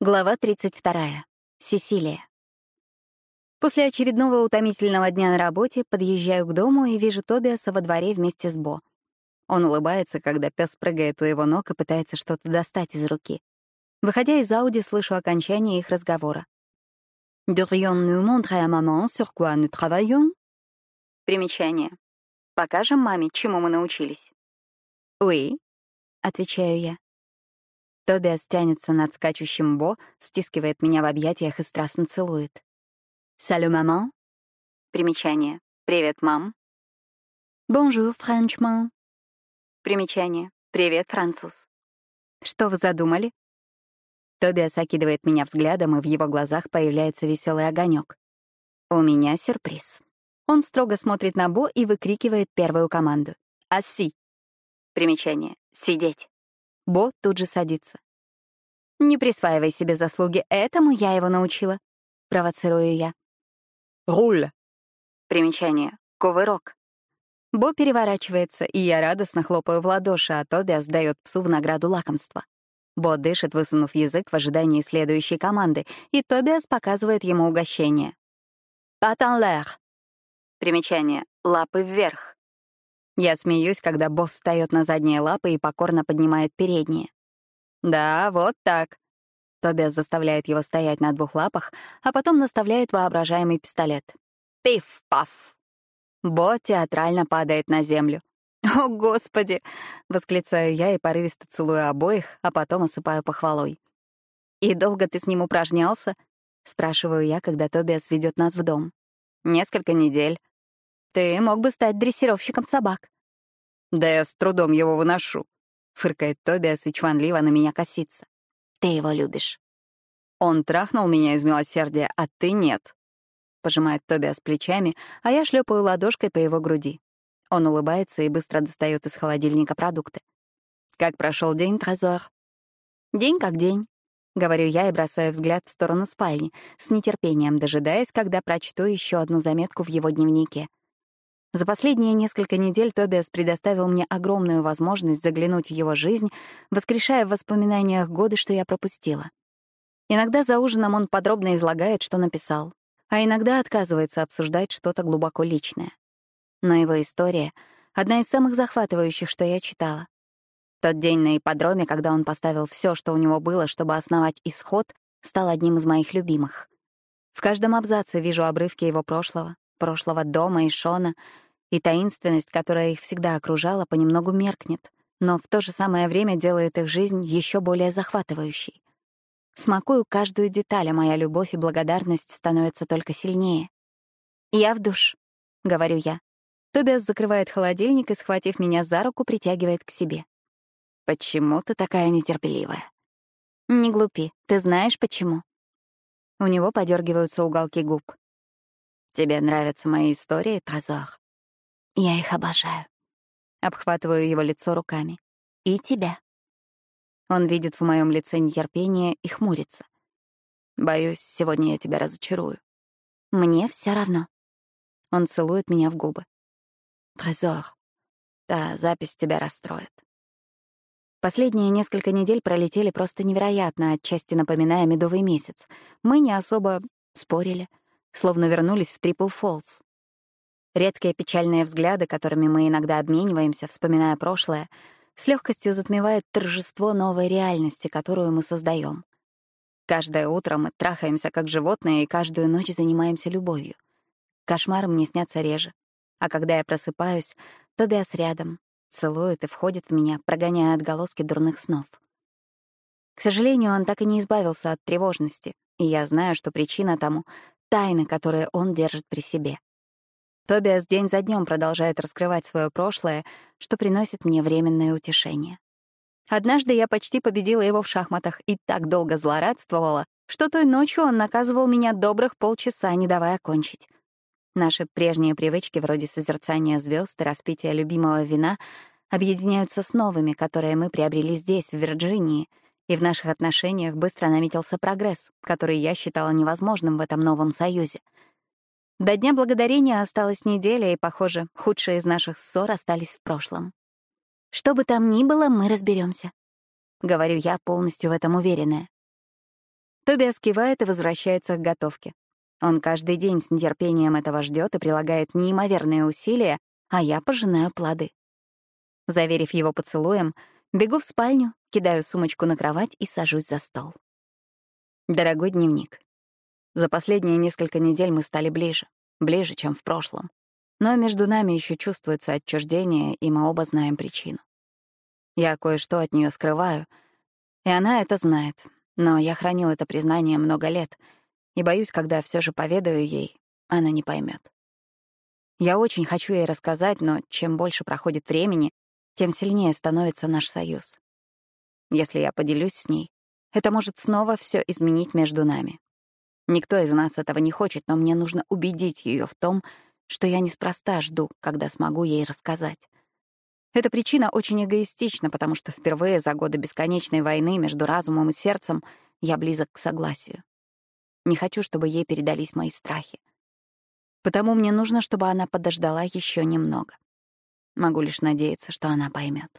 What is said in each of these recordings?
Глава 32. Сесилия. После очередного утомительного дня на работе подъезжаю к дому и вижу Тобиаса во дворе вместе с Бо. Он улыбается, когда пес прыгает у его ног и пытается что-то достать из руки. Выходя из Ауди, слышу окончание их разговора. «Durions-nous montrer à maman sur quoi nous travaillons?» Примечание. «Покажем маме, чему мы научились?» «Oui», — отвечаю я. Тобиас тянется над скачущим Бо, стискивает меня в объятиях и страстно целует. «Salut, maman!» Примечание. «Привет, мам!» «Bonjour, Frenchman!» Примечание. «Привет, француз!» «Что вы задумали?» Тобиас окидывает меня взглядом, и в его глазах появляется веселый огонек. «У меня сюрприз». Он строго смотрит на Бо и выкрикивает первую команду. «Асси!» Примечание. «Сидеть». Бо тут же садится. «Не присваивай себе заслуги, этому я его научила», — провоцирую я. «Руль». Примечание. Кувырок. Бо переворачивается, и я радостно хлопаю в ладоши, а Тобиас дает псу в награду лакомства. Бо дышит, высунув язык в ожидании следующей команды, и Тобиас показывает ему угощение. «Пат l'air». Примечание. Лапы вверх. Я смеюсь, когда Бо встает на задние лапы и покорно поднимает передние. «Да, вот так». Тобиас заставляет его стоять на двух лапах, а потом наставляет воображаемый пистолет. «Пиф-паф!» Бо театрально падает на землю. «О, Господи!» — восклицаю я и порывисто целую обоих, а потом осыпаю похвалой. «И долго ты с ним упражнялся?» — спрашиваю я, когда Тобиас ведет нас в дом. «Несколько недель. Ты мог бы стать дрессировщиком собак. Да я с трудом его выношу, фыркает Тобиас и чванливо на меня косится. Ты его любишь. Он трахнул меня из милосердия, а ты нет. Пожимает Тобиас плечами, а я шлепаю ладошкой по его груди. Он улыбается и быстро достает из холодильника продукты. Как прошел день, Трезор? День как день. Говорю я и бросаю взгляд в сторону спальни, с нетерпением дожидаясь, когда прочту еще одну заметку в его дневнике. За последние несколько недель Тобиас предоставил мне огромную возможность заглянуть в его жизнь, воскрешая в воспоминаниях годы, что я пропустила. Иногда за ужином он подробно излагает, что написал, а иногда отказывается обсуждать что-то глубоко личное. Но его история — одна из самых захватывающих, что я читала. Тот день на ипподроме, когда он поставил все, что у него было, чтобы основать исход, стал одним из моих любимых. В каждом абзаце вижу обрывки его прошлого, прошлого дома и Шона, и таинственность, которая их всегда окружала, понемногу меркнет, но в то же самое время делает их жизнь еще более захватывающей. Смакую каждую деталь, а моя любовь и благодарность становятся только сильнее. «Я в душ», — говорю я. Тобиас закрывает холодильник и, схватив меня за руку, притягивает к себе. «Почему ты такая нетерпеливая?» «Не глупи, ты знаешь, почему?» У него подергиваются уголки губ. Тебе нравятся мои истории, Трезор? Я их обожаю. Обхватываю его лицо руками. И тебя. Он видит в моем лице нетерпение и хмурится. Боюсь, сегодня я тебя разочарую. Мне все равно. Он целует меня в губы. Трезор, та запись тебя расстроит. Последние несколько недель пролетели просто невероятно, отчасти напоминая медовый месяц. Мы не особо спорили — словно вернулись в Трипл Фоллс. Редкие печальные взгляды, которыми мы иногда обмениваемся, вспоминая прошлое, с легкостью затмевают торжество новой реальности, которую мы создаем. Каждое утро мы трахаемся как животные и каждую ночь занимаемся любовью. Кошмары мне снятся реже. А когда я просыпаюсь, Тобиас рядом, целует и входит в меня, прогоняя отголоски дурных снов. К сожалению, он так и не избавился от тревожности, и я знаю, что причина тому тайны, которые он держит при себе. Тобиас день за днем продолжает раскрывать свое прошлое, что приносит мне временное утешение. Однажды я почти победила его в шахматах и так долго злорадствовала, что той ночью он наказывал меня добрых полчаса, не давая кончить. Наши прежние привычки, вроде созерцания звезд и распития любимого вина, объединяются с новыми, которые мы приобрели здесь, в Вирджинии — и в наших отношениях быстро наметился прогресс, который я считала невозможным в этом новом союзе. До Дня Благодарения осталась неделя, и, похоже, худшие из наших ссор остались в прошлом. Что бы там ни было, мы разберемся. Говорю я, полностью в этом уверенная. Тобиас кивает и возвращается к готовке. Он каждый день с нетерпением этого ждет и прилагает неимоверные усилия, а я пожинаю плоды. Заверив его поцелуем, бегу в спальню, кидаю сумочку на кровать и сажусь за стол. Дорогой дневник. За последние несколько недель мы стали ближе, ближе, чем в прошлом. Но между нами еще чувствуется отчуждение, и мы оба знаем причину. Я кое-что от нее скрываю, и она это знает, но я хранил это признание много лет, и боюсь, когда все же поведаю ей, она не поймет. Я очень хочу ей рассказать, но чем больше проходит времени, тем сильнее становится наш союз. Если я поделюсь с ней, это может снова все изменить между нами. Никто из нас этого не хочет, но мне нужно убедить ее в том, что я неспроста жду, когда смогу ей рассказать. Эта причина очень эгоистична, потому что впервые за годы бесконечной войны между разумом и сердцем я близок к согласию. Не хочу, чтобы ей передались мои страхи. Потому мне нужно, чтобы она подождала еще немного. Могу лишь надеяться, что она поймет.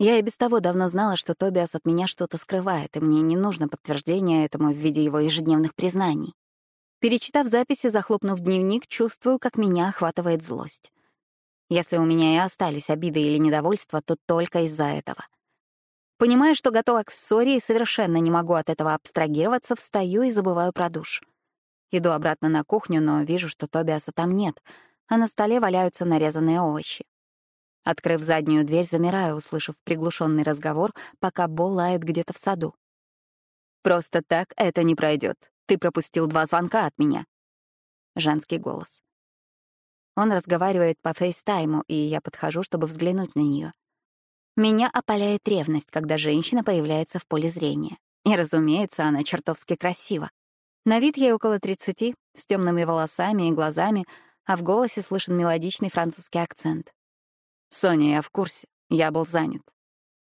Я и без того давно знала, что Тобиас от меня что-то скрывает, и мне не нужно подтверждение этому в виде его ежедневных признаний. Перечитав записи, захлопнув дневник, чувствую, как меня охватывает злость. Если у меня и остались обиды или недовольства, то только из-за этого. Понимая, что готова к ссоре и совершенно не могу от этого абстрагироваться, встаю и забываю про душ. Иду обратно на кухню, но вижу, что Тобиаса там нет, а на столе валяются нарезанные овощи. Открыв заднюю дверь, замираю, услышав приглушенный разговор, пока Бо лает где-то в саду. «Просто так это не пройдет. Ты пропустил два звонка от меня». Женский голос. Он разговаривает по фейстайму, и я подхожу, чтобы взглянуть на нее. Меня опаляет ревность, когда женщина появляется в поле зрения. И, разумеется, она чертовски красива. На вид ей около 30, с темными волосами и глазами, а в голосе слышен мелодичный французский акцент. «Соня, я в курсе. Я был занят».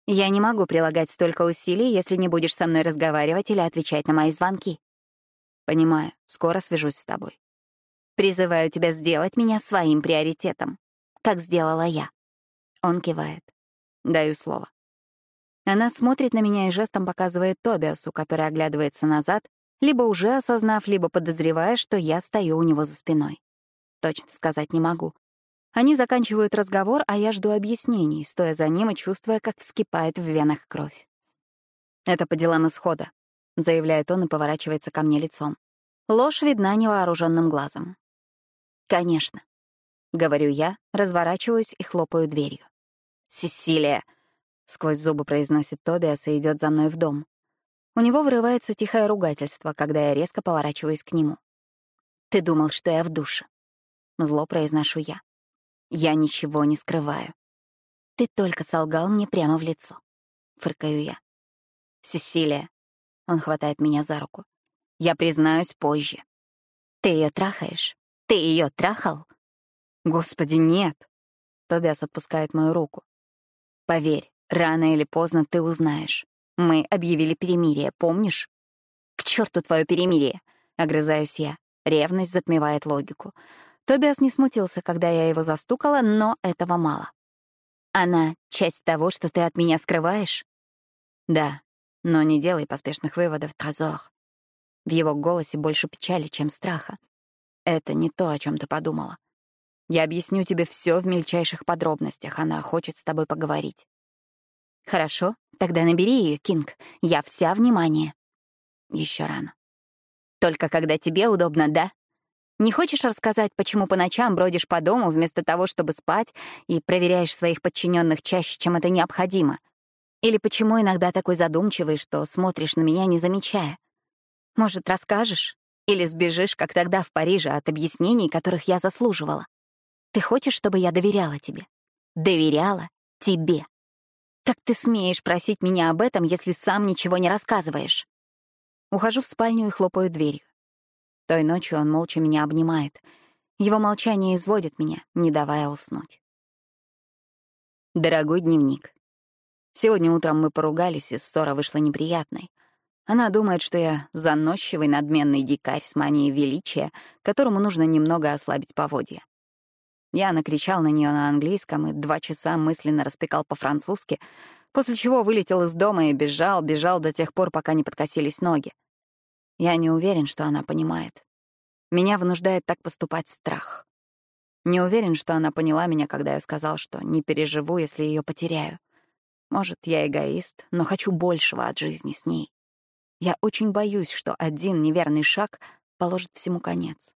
«Я не могу прилагать столько усилий, если не будешь со мной разговаривать или отвечать на мои звонки». «Понимаю. Скоро свяжусь с тобой». «Призываю тебя сделать меня своим приоритетом, как сделала я». Он кивает. Даю слово. Она смотрит на меня и жестом показывает Тобиасу, который оглядывается назад, либо уже осознав, либо подозревая, что я стою у него за спиной. Точно сказать не могу. Они заканчивают разговор, а я жду объяснений, стоя за ним и чувствуя, как вскипает в венах кровь. «Это по делам исхода», — заявляет он и поворачивается ко мне лицом. Ложь видна невооруженным глазом. «Конечно», — говорю я, разворачиваюсь и хлопаю дверью. «Сесилия», — сквозь зубы произносит Тобиас и идет за мной в дом. У него вырывается тихое ругательство, когда я резко поворачиваюсь к нему. «Ты думал, что я в душе?» Зло произношу я. Я ничего не скрываю. Ты только солгал мне прямо в лицо. Фыркаю я. Сесилия. Он хватает меня за руку. Я признаюсь позже. Ты ее трахаешь? Ты ее трахал? Господи, нет. Тобиас отпускает мою руку. Поверь, рано или поздно ты узнаешь. Мы объявили перемирие, помнишь? К черту твое перемирие, огрызаюсь я. Ревность затмевает логику. Тобиас не смутился, когда я его застукала, но этого мало. «Она — часть того, что ты от меня скрываешь?» «Да, но не делай поспешных выводов, Трозор». В его голосе больше печали, чем страха. «Это не то, о чем ты подумала. Я объясню тебе все в мельчайших подробностях. Она хочет с тобой поговорить». «Хорошо, тогда набери ее, Кинг. Я вся внимание». Еще рано. «Только когда тебе удобно, да?» Не хочешь рассказать, почему по ночам бродишь по дому вместо того, чтобы спать, и проверяешь своих подчиненных чаще, чем это необходимо? Или почему иногда такой задумчивый, что смотришь на меня, не замечая? Может, расскажешь? Или сбежишь, как тогда в Париже, от объяснений, которых я заслуживала? Ты хочешь, чтобы я доверяла тебе? Доверяла тебе. Как ты смеешь просить меня об этом, если сам ничего не рассказываешь? Ухожу в спальню и хлопаю дверью. Той ночью он молча меня обнимает. Его молчание изводит меня, не давая уснуть. Дорогой дневник. Сегодня утром мы поругались, и ссора вышла неприятной. Она думает, что я заносчивый, надменный дикарь с манией величия, которому нужно немного ослабить поводья. Я накричал на нее на английском и два часа мысленно распекал по-французски, после чего вылетел из дома и бежал, бежал до тех пор, пока не подкосились ноги. Я не уверен, что она понимает. Меня вынуждает так поступать страх. Не уверен, что она поняла меня, когда я сказал, что не переживу, если ее потеряю. Может, я эгоист, но хочу большего от жизни с ней. Я очень боюсь, что один неверный шаг положит всему конец.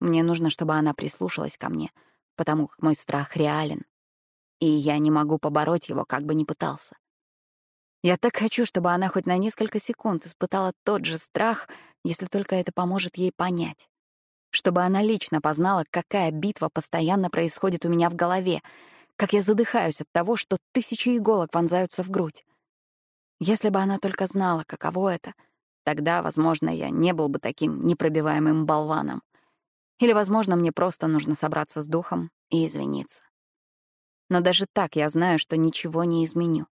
Мне нужно, чтобы она прислушалась ко мне, потому как мой страх реален, и я не могу побороть его, как бы ни пытался. Я так хочу, чтобы она хоть на несколько секунд испытала тот же страх, если только это поможет ей понять. Чтобы она лично познала, какая битва постоянно происходит у меня в голове, как я задыхаюсь от того, что тысячи иголок вонзаются в грудь. Если бы она только знала, каково это, тогда, возможно, я не был бы таким непробиваемым болваном. Или, возможно, мне просто нужно собраться с духом и извиниться. Но даже так я знаю, что ничего не изменю.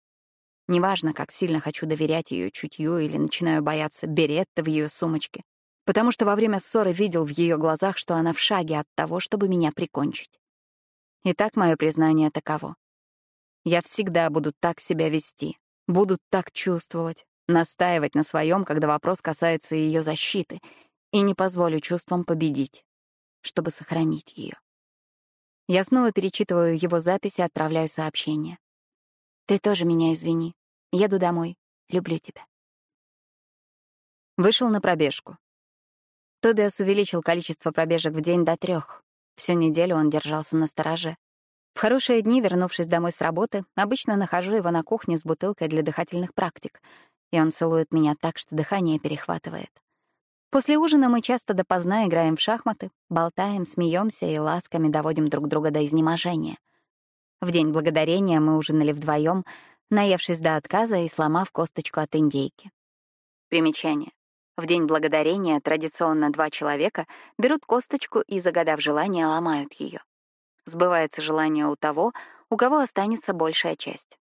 Неважно, как сильно хочу доверять ее чутью или начинаю бояться беретта в ее сумочке, потому что во время ссоры видел в ее глазах, что она в шаге от того, чтобы меня прикончить. Итак, мое признание таково. Я всегда буду так себя вести, Буду так чувствовать, настаивать на своем, когда вопрос касается ее защиты, и не позволю чувствам победить, чтобы сохранить ее. Я снова перечитываю его записи и отправляю сообщение. «Ты тоже меня извини. Еду домой. Люблю тебя». Вышел на пробежку. Тобиас увеличил количество пробежек в день до трех. Всю неделю он держался на стороже. В хорошие дни, вернувшись домой с работы, обычно нахожу его на кухне с бутылкой для дыхательных практик, и он целует меня так, что дыхание перехватывает. После ужина мы часто допоздна играем в шахматы, болтаем, смеемся и ласками доводим друг друга до изнеможения. В День Благодарения мы ужинали вдвоем, наевшись до отказа и сломав косточку от индейки. Примечание. В День Благодарения традиционно два человека берут косточку и, загадав желание, ломают ее. Сбывается желание у того, у кого останется большая часть.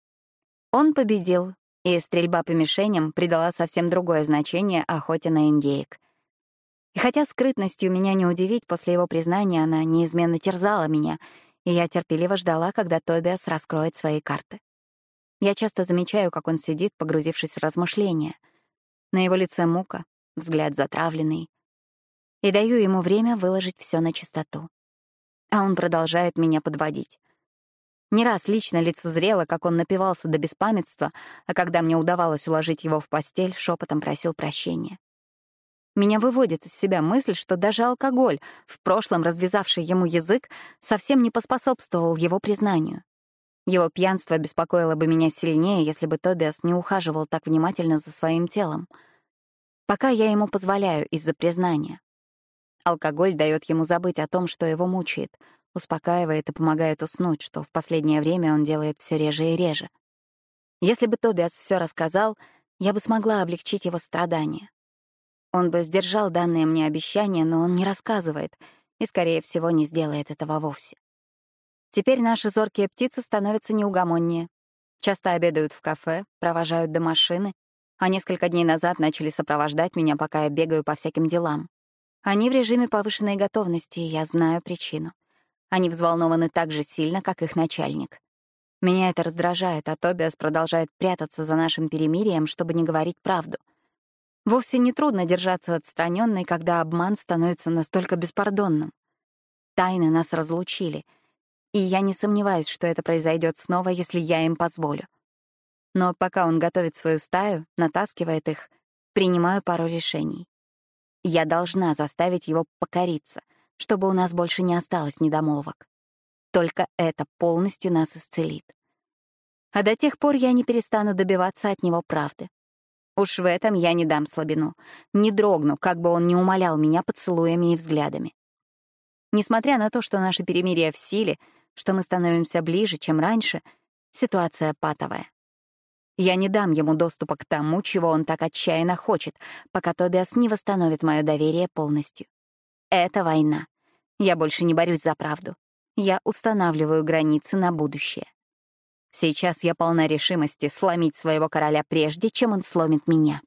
Он победил, и стрельба по мишеням придала совсем другое значение охоте на индеек. И хотя скрытностью меня не удивить, после его признания она неизменно терзала меня, и я терпеливо ждала, когда Тобиас раскроет свои карты. Я часто замечаю, как он сидит, погрузившись в размышления. На его лице мука, взгляд затравленный. И даю ему время выложить все на чистоту а он продолжает меня подводить. Не раз лично лицезрела, как он напивался до беспамятства, а когда мне удавалось уложить его в постель, шепотом просил прощения. Меня выводит из себя мысль, что даже алкоголь, в прошлом развязавший ему язык, совсем не поспособствовал его признанию. Его пьянство беспокоило бы меня сильнее, если бы Тобиас не ухаживал так внимательно за своим телом. Пока я ему позволяю из-за признания. Алкоголь дает ему забыть о том, что его мучает, успокаивает и помогает уснуть, что в последнее время он делает все реже и реже. Если бы Тобиас все рассказал, я бы смогла облегчить его страдания. Он бы сдержал данные мне обещания, но он не рассказывает и, скорее всего, не сделает этого вовсе. Теперь наши зоркие птицы становятся неугомоннее. Часто обедают в кафе, провожают до машины, а несколько дней назад начали сопровождать меня, пока я бегаю по всяким делам. Они в режиме повышенной готовности, и я знаю причину. Они взволнованы так же сильно, как их начальник. Меня это раздражает, а Тобиас продолжает прятаться за нашим перемирием, чтобы не говорить правду. Вовсе не трудно держаться отстраненной, когда обман становится настолько беспардонным. Тайны нас разлучили, и я не сомневаюсь, что это произойдет снова, если я им позволю. Но пока он готовит свою стаю, натаскивает их, принимаю пару решений. Я должна заставить его покориться, чтобы у нас больше не осталось недомолвок. Только это полностью нас исцелит. А до тех пор я не перестану добиваться от него правды. Уж в этом я не дам слабину, не дрогну, как бы он ни умолял меня поцелуями и взглядами. Несмотря на то, что наше перемирие в силе, что мы становимся ближе, чем раньше, ситуация патовая. Я не дам ему доступа к тому, чего он так отчаянно хочет, пока Тобиас не восстановит мое доверие полностью. Это война. Я больше не борюсь за правду. Я устанавливаю границы на будущее. Сейчас я полна решимости сломить своего короля прежде, чем он сломит меня.